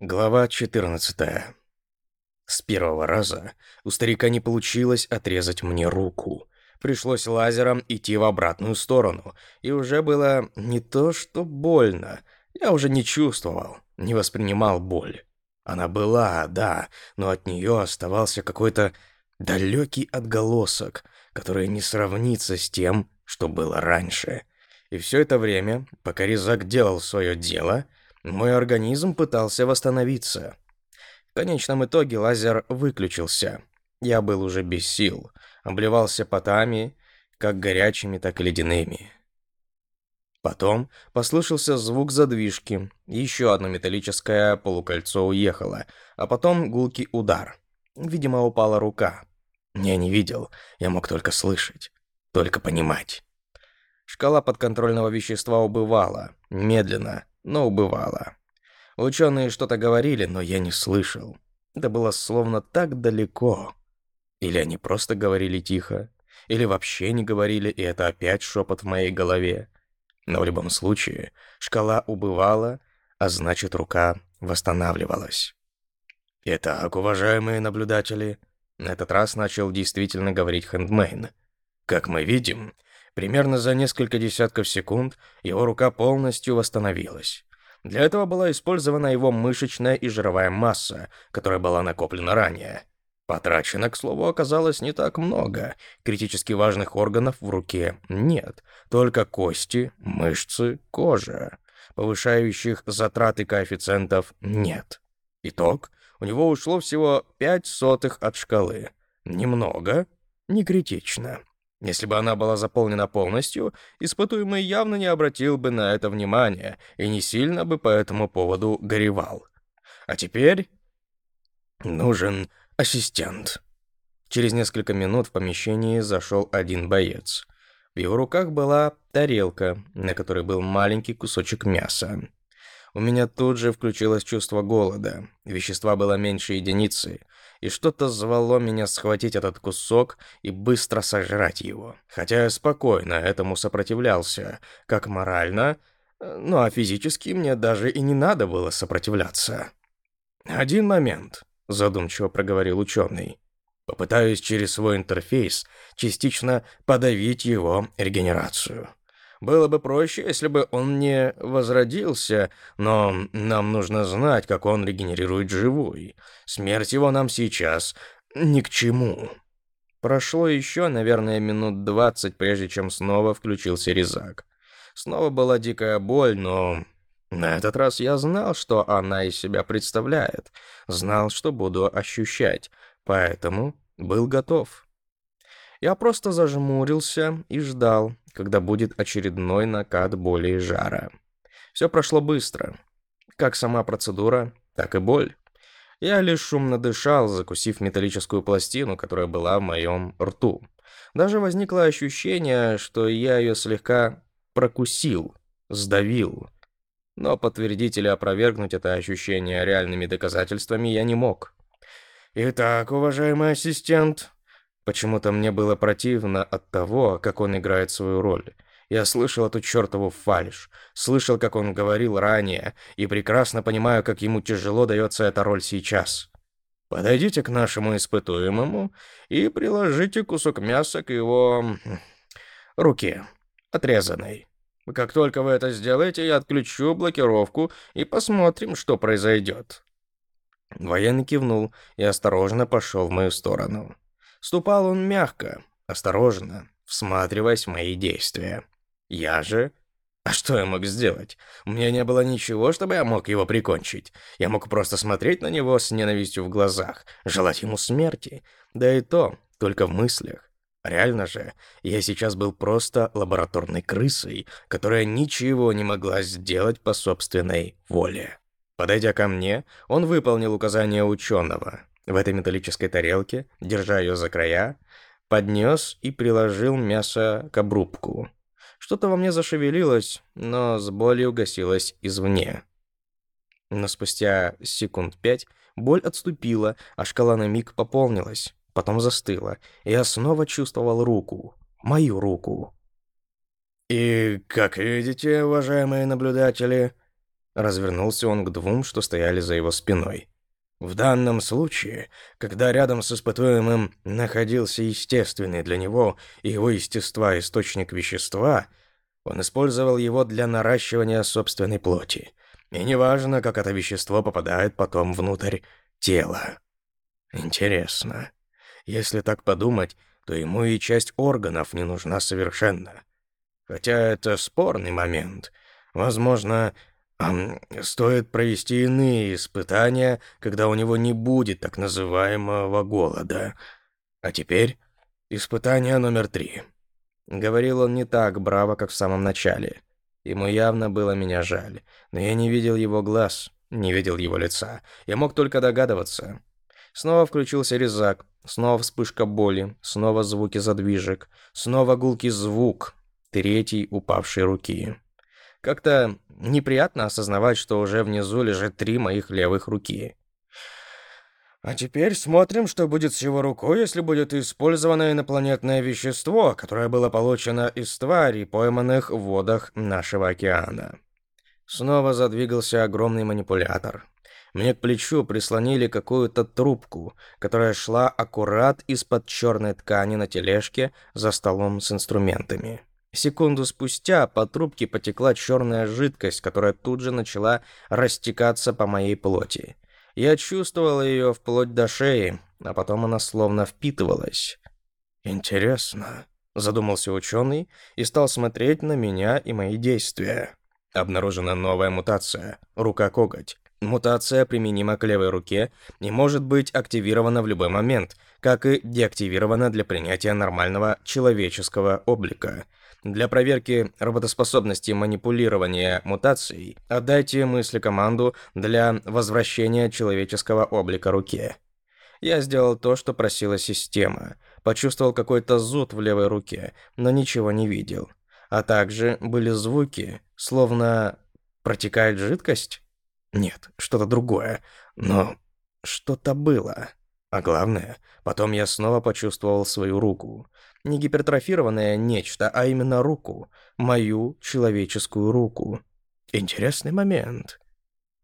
Глава 14. С первого раза у старика не получилось отрезать мне руку. Пришлось лазером идти в обратную сторону, и уже было не то что больно, я уже не чувствовал, не воспринимал боль. Она была, да, но от нее оставался какой-то далекий отголосок, который не сравнится с тем, что было раньше. И все это время, пока резак делал свое дело, мой организм пытался восстановиться. В конечном итоге лазер выключился. Я был уже без сил, обливался потами, как горячими, так и ледяными. Потом послышался звук задвижки, еще одно металлическое полукольцо уехало, а потом гулкий удар. Видимо, упала рука. Я не видел, я мог только слышать, только понимать. Шкала подконтрольного вещества убывала, медленно, ну, но убывало. Ученые что-то говорили, но я не слышал. Это было словно так далеко. Или они просто говорили тихо, или вообще не говорили, и это опять шепот в моей голове. Но в любом случае, шкала убывала, а значит, рука восстанавливалась. Итак, уважаемые наблюдатели, на этот раз начал действительно говорить хендмейн. Как мы видим, Примерно за несколько десятков секунд его рука полностью восстановилась. Для этого была использована его мышечная и жировая масса, которая была накоплена ранее. Потрачено, к слову, оказалось не так много. Критически важных органов в руке нет, только кости, мышцы, кожа. Повышающих затраты коэффициентов нет. Итог. У него ушло всего 5 сотых от шкалы. Немного, не критично. Если бы она была заполнена полностью, испытуемый явно не обратил бы на это внимания и не сильно бы по этому поводу горевал. А теперь нужен ассистент. Через несколько минут в помещении зашел один боец. В его руках была тарелка, на которой был маленький кусочек мяса. У меня тут же включилось чувство голода. Вещества было меньше единицы, и что-то звало меня схватить этот кусок и быстро сожрать его. Хотя я спокойно этому сопротивлялся, как морально, ну а физически мне даже и не надо было сопротивляться. «Один момент», — задумчиво проговорил ученый. «Попытаюсь через свой интерфейс частично подавить его регенерацию». Было бы проще, если бы он не возродился, но нам нужно знать, как он регенерирует живой. Смерть его нам сейчас ни к чему». Прошло еще, наверное, минут двадцать, прежде чем снова включился резак. Снова была дикая боль, но на этот раз я знал, что она из себя представляет, знал, что буду ощущать, поэтому был готов. Я просто зажмурился и ждал, когда будет очередной накат боли и жара. Все прошло быстро. Как сама процедура, так и боль. Я лишь шумно дышал, закусив металлическую пластину, которая была в моем рту. Даже возникло ощущение, что я ее слегка прокусил, сдавил. Но подтвердить или опровергнуть это ощущение реальными доказательствами я не мог. «Итак, уважаемый ассистент», Почему-то мне было противно от того, как он играет свою роль. Я слышал эту чертову фальш, слышал, как он говорил ранее, и прекрасно понимаю, как ему тяжело дается эта роль сейчас. Подойдите к нашему испытуемому и приложите кусок мяса к его... руке, отрезанной. Как только вы это сделаете, я отключу блокировку и посмотрим, что произойдет». Военный кивнул и осторожно пошел в мою сторону. Ступал он мягко, осторожно, всматриваясь в мои действия. Я же... А что я мог сделать? У меня не было ничего, чтобы я мог его прикончить. Я мог просто смотреть на него с ненавистью в глазах, желать ему смерти. Да и то, только в мыслях. Реально же, я сейчас был просто лабораторной крысой, которая ничего не могла сделать по собственной воле. Подойдя ко мне, он выполнил указание ученого, в этой металлической тарелке, держа ее за края, поднес и приложил мясо к обрубку. Что-то во мне зашевелилось, но с болью гасилось извне. Но спустя секунд пять боль отступила, а шкала на миг пополнилась, потом застыла. И я снова чувствовал руку, мою руку. «И, как видите, уважаемые наблюдатели...» Развернулся он к двум, что стояли за его спиной. В данном случае, когда рядом с испытуемым находился естественный для него и его естества источник вещества, он использовал его для наращивания собственной плоти. И неважно, как это вещество попадает потом внутрь тела. Интересно. Если так подумать, то ему и часть органов не нужна совершенно. Хотя это спорный момент. Возможно, Стоит провести иные испытания, когда у него не будет так называемого голода. А теперь испытание номер три. Говорил он не так браво, как в самом начале. Ему явно было меня жаль, но я не видел его глаз, не видел его лица. Я мог только догадываться. Снова включился резак, снова вспышка боли, снова звуки задвижек, снова гулкий звук третьей упавшей руки. Как-то неприятно осознавать, что уже внизу лежит три моих левых руки. А теперь смотрим, что будет с его рукой, если будет использовано инопланетное вещество, которое было получено из тварей, пойманных в водах нашего океана. Снова задвигался огромный манипулятор. Мне к плечу прислонили какую-то трубку, которая шла аккурат из-под черной ткани на тележке за столом с инструментами. Секунду спустя по трубке потекла черная жидкость, которая тут же начала растекаться по моей плоти. Я чувствовал ее вплоть до шеи, а потом она словно впитывалась. «Интересно», — задумался ученый и стал смотреть на меня и мои действия. Обнаружена новая мутация — рука-коготь. Мутация применима к левой руке и может быть активирована в любой момент, как и деактивирована для принятия нормального человеческого облика — для проверки работоспособности манипулирования мутацией отдайте мысли команду для возвращения человеческого облика руке. Я сделал то, что просила система. Почувствовал какой-то зуд в левой руке, но ничего не видел. А также были звуки, словно протекает жидкость? Нет, что-то другое. Но что-то было. А главное, потом я снова почувствовал свою руку не гипертрофированное нечто, а именно руку, мою человеческую руку. Интересный момент.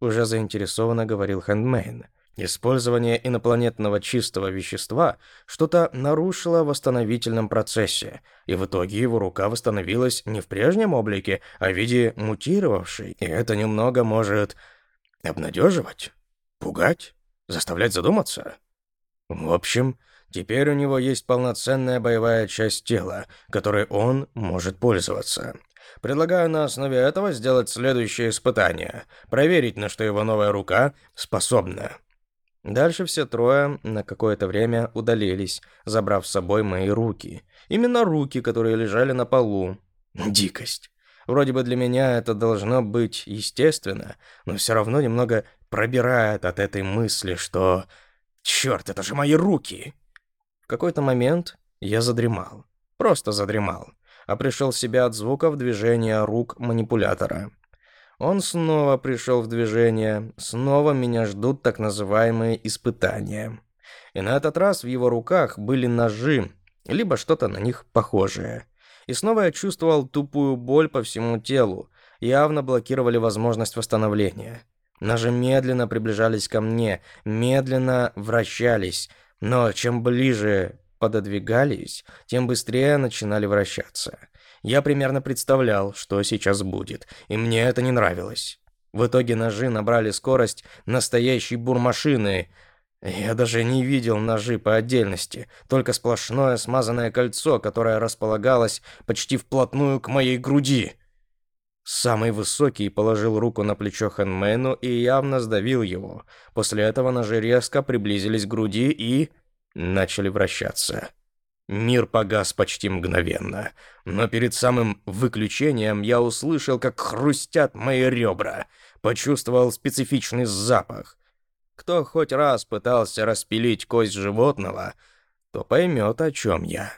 Уже заинтересованно говорил Хэндмейн. Использование инопланетного чистого вещества что-то нарушило в восстановительном процессе, и в итоге его рука восстановилась не в прежнем облике, а в виде мутировавшей, и это немного может обнадеживать, пугать, заставлять задуматься. В общем, Теперь у него есть полноценная боевая часть тела, которой он может пользоваться. Предлагаю на основе этого сделать следующее испытание. Проверить, на что его новая рука способна. Дальше все трое на какое-то время удалились, забрав с собой мои руки. Именно руки, которые лежали на полу. Дикость. Вроде бы для меня это должно быть естественно, но все равно немного пробирает от этой мысли, что... Черт, это же мои руки! В какой-то момент я задремал. Просто задремал. А пришел в себя от звуков движения рук манипулятора. Он снова пришел в движение, снова меня ждут так называемые испытания. И на этот раз в его руках были ножи, либо что-то на них похожее. И снова я чувствовал тупую боль по всему телу, явно блокировали возможность восстановления. Ножи медленно приближались ко мне, медленно вращались, но чем ближе пододвигались, тем быстрее начинали вращаться. Я примерно представлял, что сейчас будет, и мне это не нравилось. В итоге ножи набрали скорость настоящей бурмашины. Я даже не видел ножи по отдельности, только сплошное смазанное кольцо, которое располагалось почти вплотную к моей груди. Самый высокий положил руку на плечо Хэнмену и явно сдавил его. После этого ножи резко приблизились к груди и... начали вращаться. Мир погас почти мгновенно, но перед самым выключением я услышал, как хрустят мои ребра, почувствовал специфичный запах. Кто хоть раз пытался распилить кость животного, то поймет, о чем я.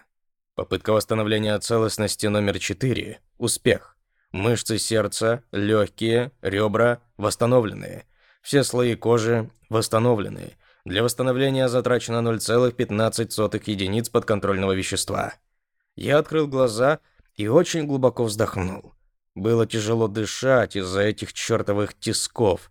Попытка восстановления целостности номер четыре. Успех. Мышцы сердца, легкие, ребра восстановленные, Все слои кожи восстановлены. Для восстановления затрачено 0,15 единиц подконтрольного вещества. Я открыл глаза и очень глубоко вздохнул. Было тяжело дышать из-за этих чертовых тисков,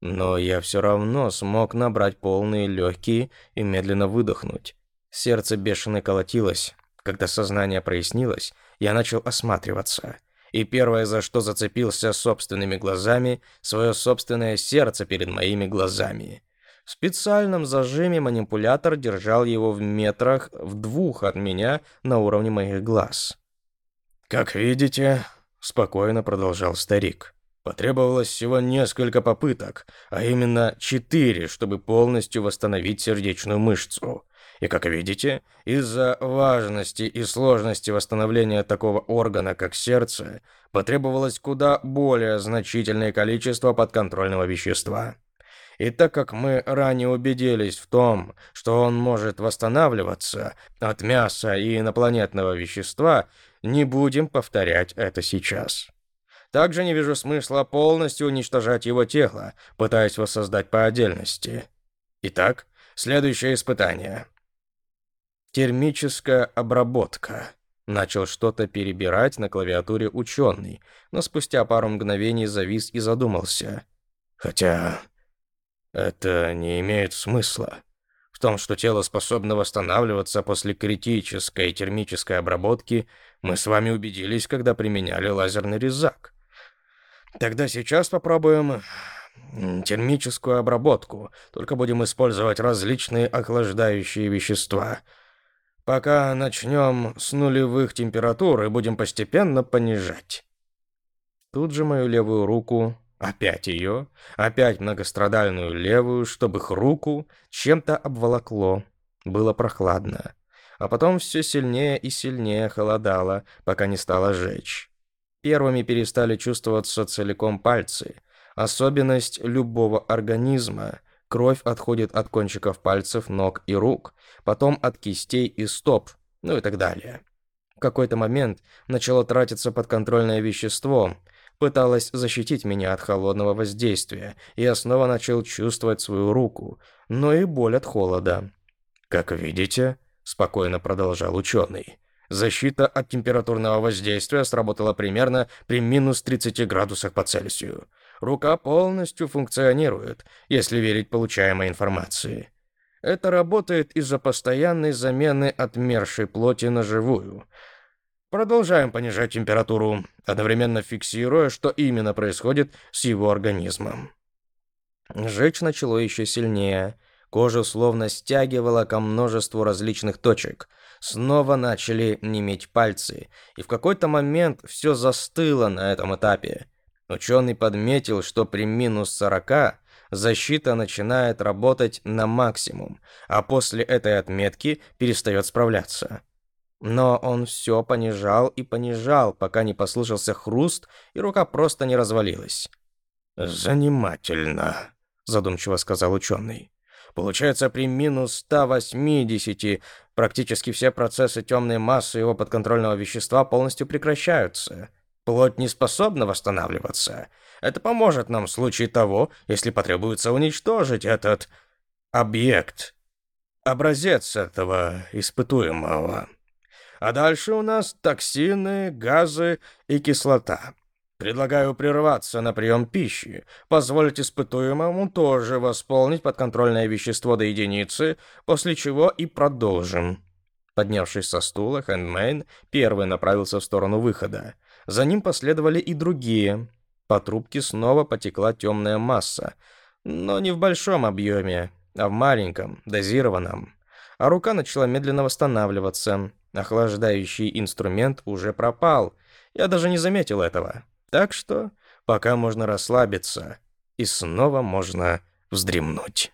но я все равно смог набрать полные легкие и медленно выдохнуть. Сердце бешено колотилось. Когда сознание прояснилось, я начал осматриваться – и первое, за что зацепился собственными глазами, свое собственное сердце перед моими глазами. В специальном зажиме манипулятор держал его в метрах в двух от меня на уровне моих глаз. «Как видите», — спокойно продолжал старик, — «потребовалось всего несколько попыток, а именно четыре, чтобы полностью восстановить сердечную мышцу. И, как видите, из-за важности и сложности восстановления такого органа, как сердце, потребовалось куда более значительное количество подконтрольного вещества. И так как мы ранее убедились в том, что он может восстанавливаться от мяса и инопланетного вещества, не будем повторять это сейчас. Также не вижу смысла полностью уничтожать его тело, пытаясь воссоздать по отдельности. Итак, следующее испытание термическая обработка. Начал что-то перебирать на клавиатуре ученый, но спустя пару мгновений завис и задумался. Хотя это не имеет смысла. В том, что тело способно восстанавливаться после критической термической обработки, мы с вами убедились, когда применяли лазерный резак. Тогда сейчас попробуем термическую обработку, только будем использовать различные охлаждающие вещества – Пока начнем с нулевых температур и будем постепенно понижать. Тут же мою левую руку, опять ее, опять многострадальную левую, чтобы их руку чем-то обволокло. Было прохладно. А потом все сильнее и сильнее холодало, пока не стало жечь. Первыми перестали чувствоваться целиком пальцы. Особенность любого организма – Кровь отходит от кончиков пальцев, ног и рук, потом от кистей и стоп, ну и так далее. В какой-то момент начало тратиться подконтрольное вещество, пыталось защитить меня от холодного воздействия, и я снова начал чувствовать свою руку, но и боль от холода. «Как видите», — спокойно продолжал ученый, «защита от температурного воздействия сработала примерно при минус 30 градусах по Цельсию. Рука полностью функционирует, если верить получаемой информации. Это работает из-за постоянной замены отмершей плоти на живую. Продолжаем понижать температуру, одновременно фиксируя, что именно происходит с его организмом. Жечь начало еще сильнее. Кожу словно стягивала ко множеству различных точек. Снова начали неметь пальцы, и в какой-то момент все застыло на этом этапе. Ученый подметил, что при минус 40 защита начинает работать на максимум, а после этой отметки перестает справляться. Но он все понижал и понижал, пока не послышался хруст, и рука просто не развалилась. «Занимательно», — задумчиво сказал ученый. «Получается, при минус 180 практически все процессы темной массы его подконтрольного вещества полностью прекращаются. Плоть не способна восстанавливаться. Это поможет нам в случае того, если потребуется уничтожить этот объект, образец этого испытуемого. А дальше у нас токсины, газы и кислота. Предлагаю прерваться на прием пищи, позволить испытуемому тоже восполнить подконтрольное вещество до единицы, после чего и продолжим». Поднявшись со стула, Хэндмейн первый направился в сторону выхода. За ним последовали и другие. По трубке снова потекла темная масса, но не в большом объеме, а в маленьком, дозированном. А рука начала медленно восстанавливаться. Охлаждающий инструмент уже пропал. Я даже не заметил этого. Так что пока можно расслабиться. И снова можно вздремнуть.